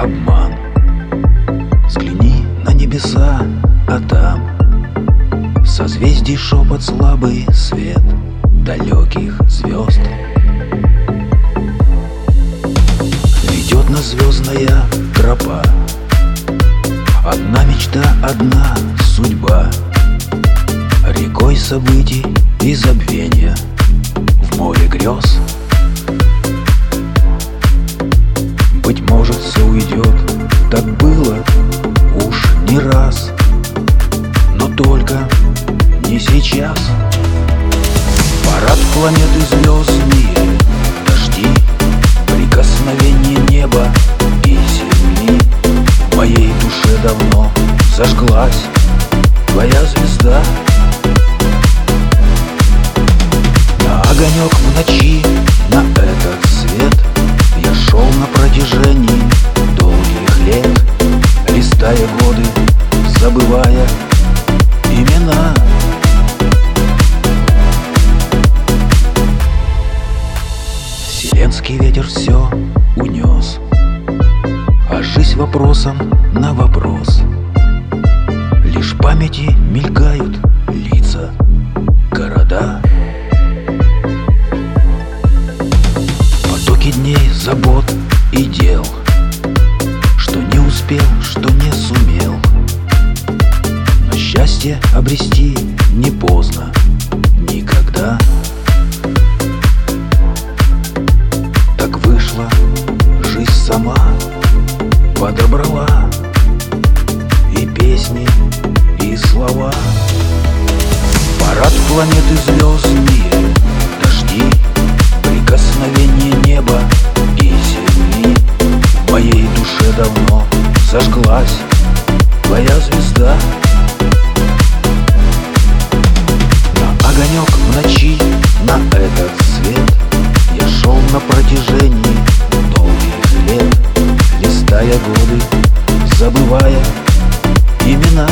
обман. Взгляни на небеса, а там Созвездий шепот слабый свет Далеких звезд Ведет нас звездная тропа. Одна мечта, одна судьба. Рекой событий и забвения В море грез так было уж не раз Но только не сейчас. Парад планеты звездные Дожди, прикосновение неба и земли. В моей душе давно зажглась твоя звезда. На огонек в ночи, на этот свет Я шел на протяжении Листая годы, забывая имена. Вселенский ветер все унес А жизнь вопросом на вопрос. Лишь памяти мелькают лица, города. Потоки дней, забот и дел успел, что не сумел. Но счастье обрести не поздно Никогда. Так вышла жизнь сама Подобрала И песни, и слова. Парад планеты звездные Дожди, прикосновение неба поднялась твоя звезда. На огонек в ночи, на этот свет Я шел на протяжении долгих лет Листая годы, забывая имена.